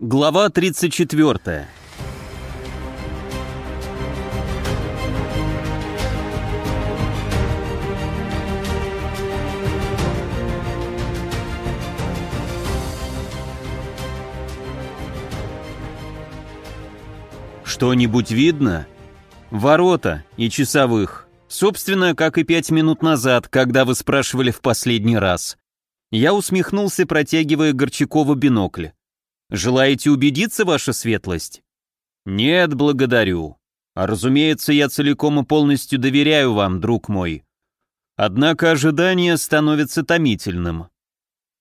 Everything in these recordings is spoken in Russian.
Глава 34. Что-нибудь видно? Ворота и часовых. Собственно, как и пять минут назад, когда вы спрашивали в последний раз. Я усмехнулся, протягивая Горчакову бинокль. Желаете убедиться, ваша светлость? Нет, благодарю. А разумеется, я целиком и полностью доверяю вам, друг мой. Однако ожидание становится томительным.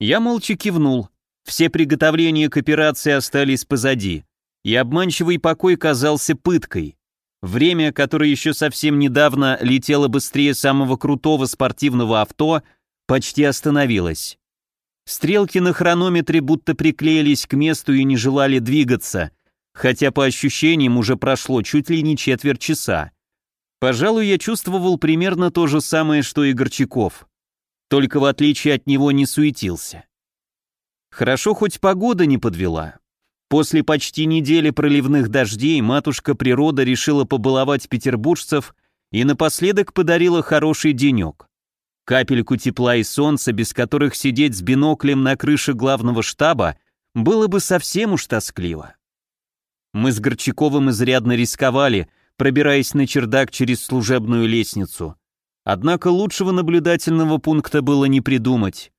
Я молча кивнул. Все приготовления к операции остались позади, и обманчивый покой казался пыткой. Время, которое еще совсем недавно летело быстрее самого крутого спортивного авто, почти остановилось. Стрелки на хронометре будто приклеились к месту и не желали двигаться, хотя по ощущениям уже прошло чуть ли не четверть часа. Пожалуй, я чувствовал примерно то же самое, что и Горчаков. Только в отличие от него не суетился. Хорошо, хоть погода не подвела. После почти недели проливных дождей матушка природа решила побаловать петербуржцев и напоследок подарила хороший денек капельку тепла и солнца, без которых сидеть с биноклем на крыше главного штаба было бы совсем уж тоскливо. Мы с Горчаковым изрядно рисковали, пробираясь на чердак через служебную лестницу. Однако лучшего наблюдательного пункта было не придумать.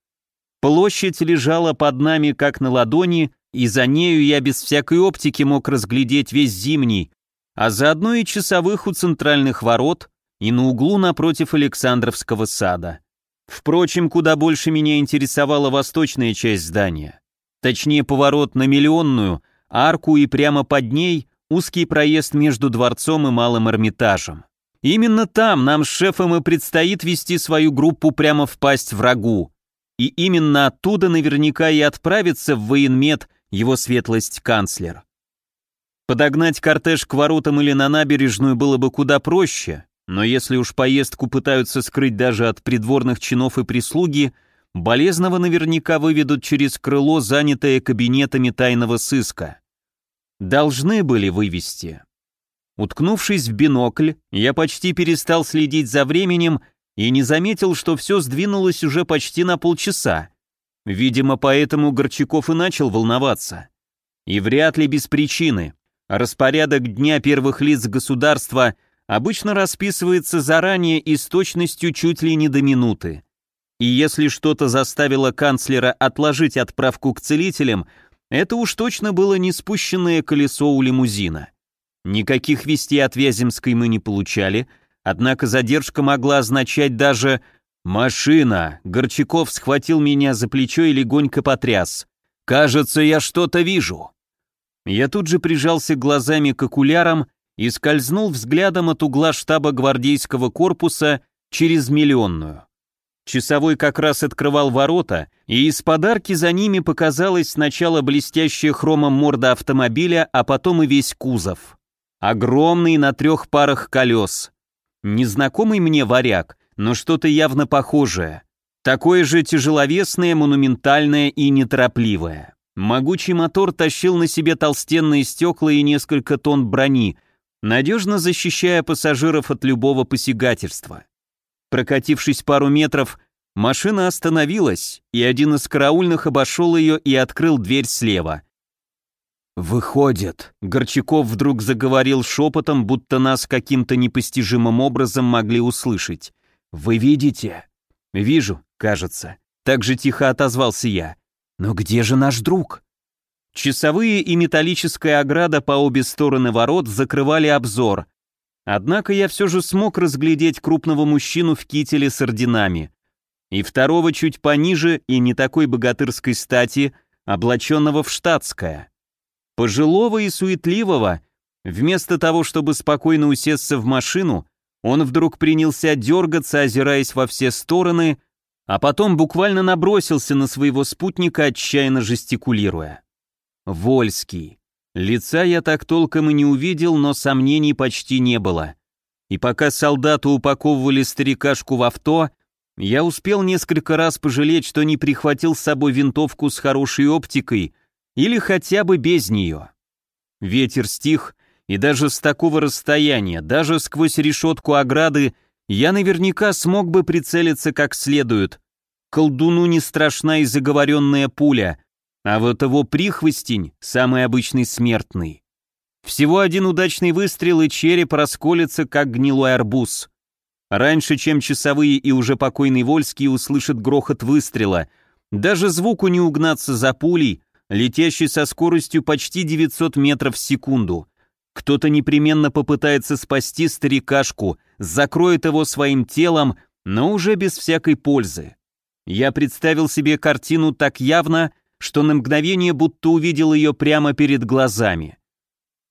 Площадь лежала под нами как на ладони, и за нею я без всякой оптики мог разглядеть весь зимний, а заодно и часовых у центральных ворот, и на углу напротив Александровского сада. Впрочем, куда больше меня интересовала восточная часть здания. Точнее, поворот на Миллионную, арку и прямо под ней узкий проезд между дворцом и Малым Эрмитажем. Именно там нам с шефом и предстоит вести свою группу прямо в пасть врагу. И именно оттуда наверняка и отправится в военмед его светлость канцлер. Подогнать кортеж к воротам или на набережную было бы куда проще, но если уж поездку пытаются скрыть даже от придворных чинов и прислуги, болезного наверняка выведут через крыло, занятое кабинетами тайного сыска. Должны были вывести. Уткнувшись в бинокль, я почти перестал следить за временем и не заметил, что все сдвинулось уже почти на полчаса. Видимо, поэтому Горчаков и начал волноваться. И вряд ли без причины. Распорядок дня первых лиц государства – обычно расписывается заранее и с точностью чуть ли не до минуты. И если что-то заставило канцлера отложить отправку к целителям, это уж точно было не спущенное колесо у лимузина. Никаких вестей от Вяземской мы не получали, однако задержка могла означать даже «машина». Горчаков схватил меня за плечо и легонько потряс. «Кажется, я что-то вижу». Я тут же прижался глазами к окулярам и скользнул взглядом от угла штаба гвардейского корпуса через миллионную. Часовой как раз открывал ворота, и из подарки за ними показалась сначала блестящая хромом морда автомобиля, а потом и весь кузов. Огромный на трех парах колес. Незнакомый мне варяг, но что-то явно похожее. Такое же тяжеловесное, монументальное и неторопливое. Могучий мотор тащил на себе толстенные стекла и несколько тонн брони, надежно защищая пассажиров от любого посягательства. Прокатившись пару метров, машина остановилась, и один из караульных обошел ее и открыл дверь слева. «Выходит», — Горчаков вдруг заговорил шепотом, будто нас каким-то непостижимым образом могли услышать. «Вы видите?» «Вижу, кажется». Так же тихо отозвался я. «Но где же наш друг?» Часовые и металлическая ограда по обе стороны ворот закрывали обзор. Однако я все же смог разглядеть крупного мужчину в кителе с орденами. И второго чуть пониже и не такой богатырской стати, облаченного в штатское. Пожилого и суетливого, вместо того, чтобы спокойно усесться в машину, он вдруг принялся дергаться, озираясь во все стороны, а потом буквально набросился на своего спутника, отчаянно жестикулируя. Вольский. Лица я так толком и не увидел, но сомнений почти не было. И пока солдаты упаковывали старикашку в авто, я успел несколько раз пожалеть, что не прихватил с собой винтовку с хорошей оптикой или хотя бы без нее. Ветер стих, и даже с такого расстояния, даже сквозь решетку ограды, я наверняка смог бы прицелиться как следует. Колдуну не страшна и заговоренная пуля, а вот его прихвостень — самый обычный смертный. Всего один удачный выстрел, и череп расколется, как гнилой арбуз. Раньше, чем часовые и уже покойный Вольский услышат грохот выстрела, даже звуку не угнаться за пулей, летящей со скоростью почти 900 метров в секунду. Кто-то непременно попытается спасти старикашку, закроет его своим телом, но уже без всякой пользы. Я представил себе картину так явно, что на мгновение будто увидел ее прямо перед глазами.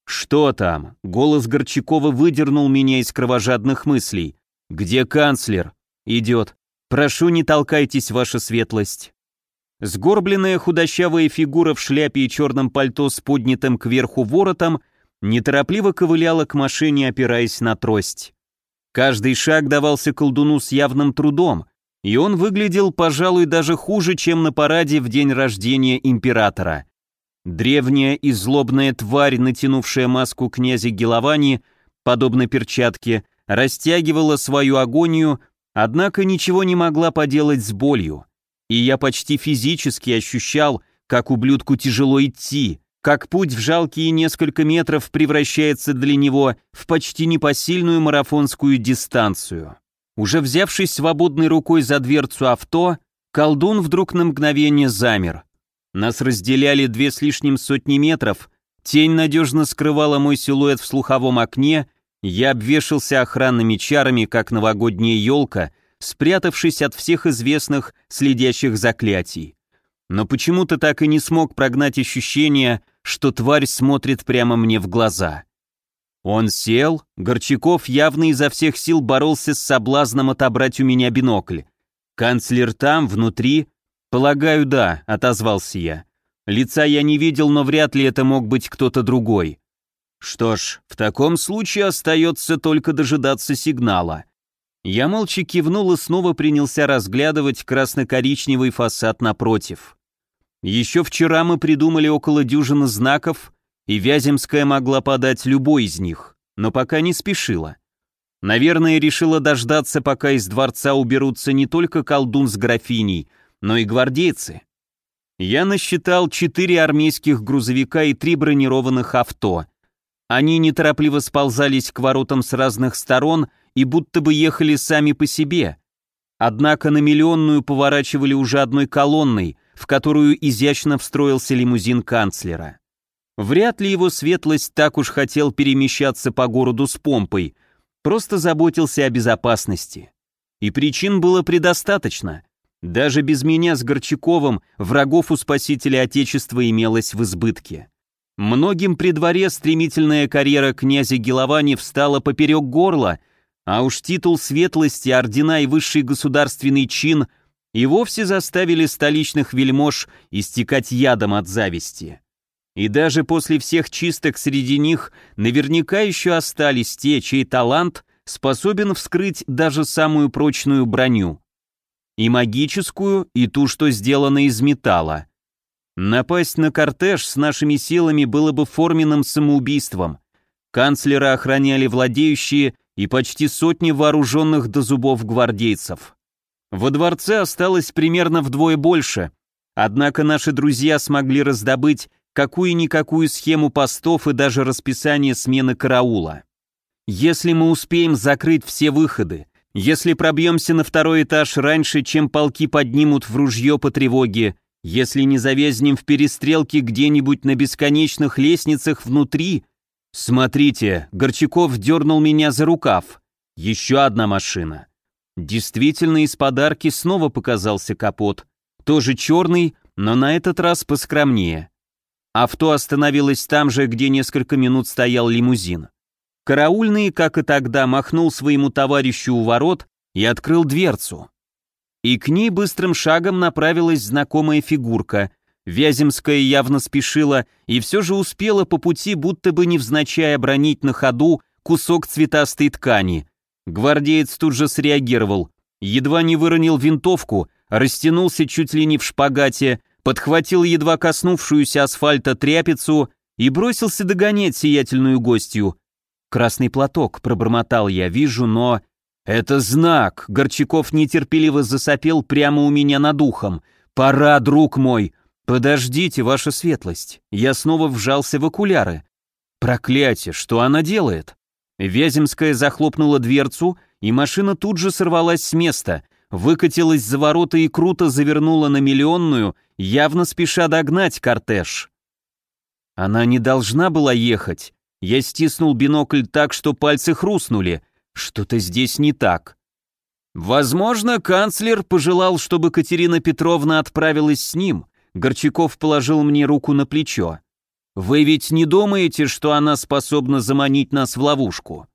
«Что там?» — голос Горчакова выдернул меня из кровожадных мыслей. «Где канцлер?» «Идет. Прошу, не толкайтесь, ваша светлость». Сгорбленная худощавая фигура в шляпе и черном пальто с поднятым кверху воротом неторопливо ковыляла к машине, опираясь на трость. Каждый шаг давался колдуну с явным трудом, и он выглядел, пожалуй, даже хуже, чем на параде в день рождения императора. Древняя и злобная тварь, натянувшая маску князя Геловани, подобно перчатке, растягивала свою агонию, однако ничего не могла поделать с болью. И я почти физически ощущал, как ублюдку тяжело идти, как путь в жалкие несколько метров превращается для него в почти непосильную марафонскую дистанцию. Уже взявшись свободной рукой за дверцу авто, колдун вдруг на мгновение замер. Нас разделяли две с лишним сотни метров, тень надежно скрывала мой силуэт в слуховом окне, я обвешался охранными чарами, как новогодняя елка, спрятавшись от всех известных следящих заклятий. Но почему-то так и не смог прогнать ощущение, что тварь смотрит прямо мне в глаза. Он сел, Горчаков явно изо всех сил боролся с соблазном отобрать у меня бинокль. «Канцлер там, внутри?» «Полагаю, да», — отозвался я. Лица я не видел, но вряд ли это мог быть кто-то другой. Что ж, в таком случае остается только дожидаться сигнала. Я молча кивнул и снова принялся разглядывать красно-коричневый фасад напротив. Еще вчера мы придумали около дюжины знаков, и Вяземская могла подать любой из них, но пока не спешила. Наверное, решила дождаться, пока из дворца уберутся не только колдун с графиней, но и гвардейцы. Я насчитал четыре армейских грузовика и три бронированных авто. Они неторопливо сползались к воротам с разных сторон и будто бы ехали сами по себе. Однако на миллионную поворачивали уже одной колонной, в которую изящно встроился лимузин канцлера. Вряд ли его светлость так уж хотел перемещаться по городу с помпой, просто заботился о безопасности. И причин было предостаточно. Даже без меня с Горчаковым врагов у спасителя Отечества имелось в избытке. Многим при дворе стремительная карьера князя Геловани встала поперек горла, а уж титул светлости, ордена и высший государственный чин и вовсе заставили столичных вельмож истекать ядом от зависти. И даже после всех чисток среди них наверняка еще остались те, чей талант способен вскрыть даже самую прочную броню. И магическую, и ту, что сделана из металла. Напасть на кортеж с нашими силами было бы форменным самоубийством. Канцлера охраняли владеющие и почти сотни вооруженных до зубов гвардейцев. Во дворце осталось примерно вдвое больше, однако наши друзья смогли раздобыть какую-никакую схему постов и даже расписание смены караула. Если мы успеем закрыть все выходы, если пробьемся на второй этаж раньше, чем полки поднимут в ружье по тревоге, если не завязнем в перестрелке где-нибудь на бесконечных лестницах внутри... Смотрите, Горчаков дернул меня за рукав. Еще одна машина. Действительно, из подарки снова показался капот. Тоже черный, но на этот раз поскромнее. Авто остановилось там же, где несколько минут стоял лимузин. Караульный, как и тогда, махнул своему товарищу у ворот и открыл дверцу. И к ней быстрым шагом направилась знакомая фигурка. Вяземская явно спешила и все же успела по пути, будто бы невзначай обронить на ходу кусок цветастой ткани. Гвардеец тут же среагировал. Едва не выронил винтовку, растянулся чуть ли не в шпагате, подхватил едва коснувшуюся асфальта тряпицу и бросился догонять сиятельную гостью. «Красный платок», — пробормотал я, вижу, но... «Это знак!» — Горчаков нетерпеливо засопел прямо у меня над ухом. «Пора, друг мой!» «Подождите, ваша светлость!» Я снова вжался в окуляры. «Проклятие! Что она делает?» Вяземская захлопнула дверцу, и машина тут же сорвалась с места, выкатилась за ворота и круто завернула на миллионную, явно спеша догнать кортеж. Она не должна была ехать. Я стиснул бинокль так, что пальцы хрустнули. Что-то здесь не так. Возможно, канцлер пожелал, чтобы Катерина Петровна отправилась с ним. Горчаков положил мне руку на плечо. Вы ведь не думаете, что она способна заманить нас в ловушку?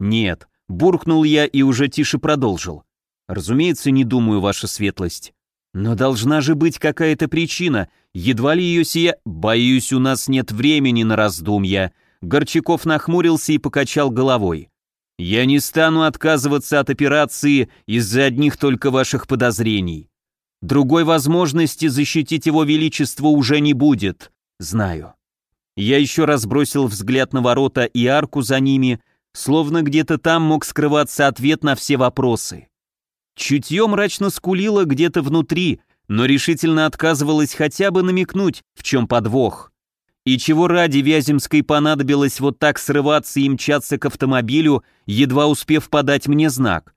Нет, буркнул я и уже тише продолжил. Разумеется, не думаю, ваша светлость. Но должна же быть какая-то причина, едва ли ее сия... Боюсь, у нас нет времени на раздумья. Горчаков нахмурился и покачал головой. Я не стану отказываться от операции из-за одних только ваших подозрений. Другой возможности защитить его величество уже не будет, знаю. Я еще раз бросил взгляд на ворота и арку за ними, словно где-то там мог скрываться ответ на все вопросы. Чутье мрачно скулило где-то внутри, но решительно отказывалось хотя бы намекнуть, в чем подвох. И чего ради Вяземской понадобилось вот так срываться и мчаться к автомобилю, едва успев подать мне знак?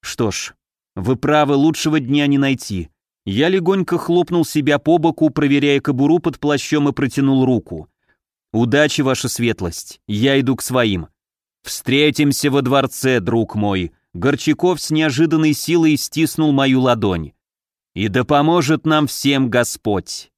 Что ж, вы правы, лучшего дня не найти. Я легонько хлопнул себя по боку, проверяя кобуру под плащом и протянул руку. «Удачи, ваша светлость, я иду к своим. Встретимся во дворце, друг мой», Горчаков с неожиданной силой стиснул мою ладонь. «И да поможет нам всем Господь!»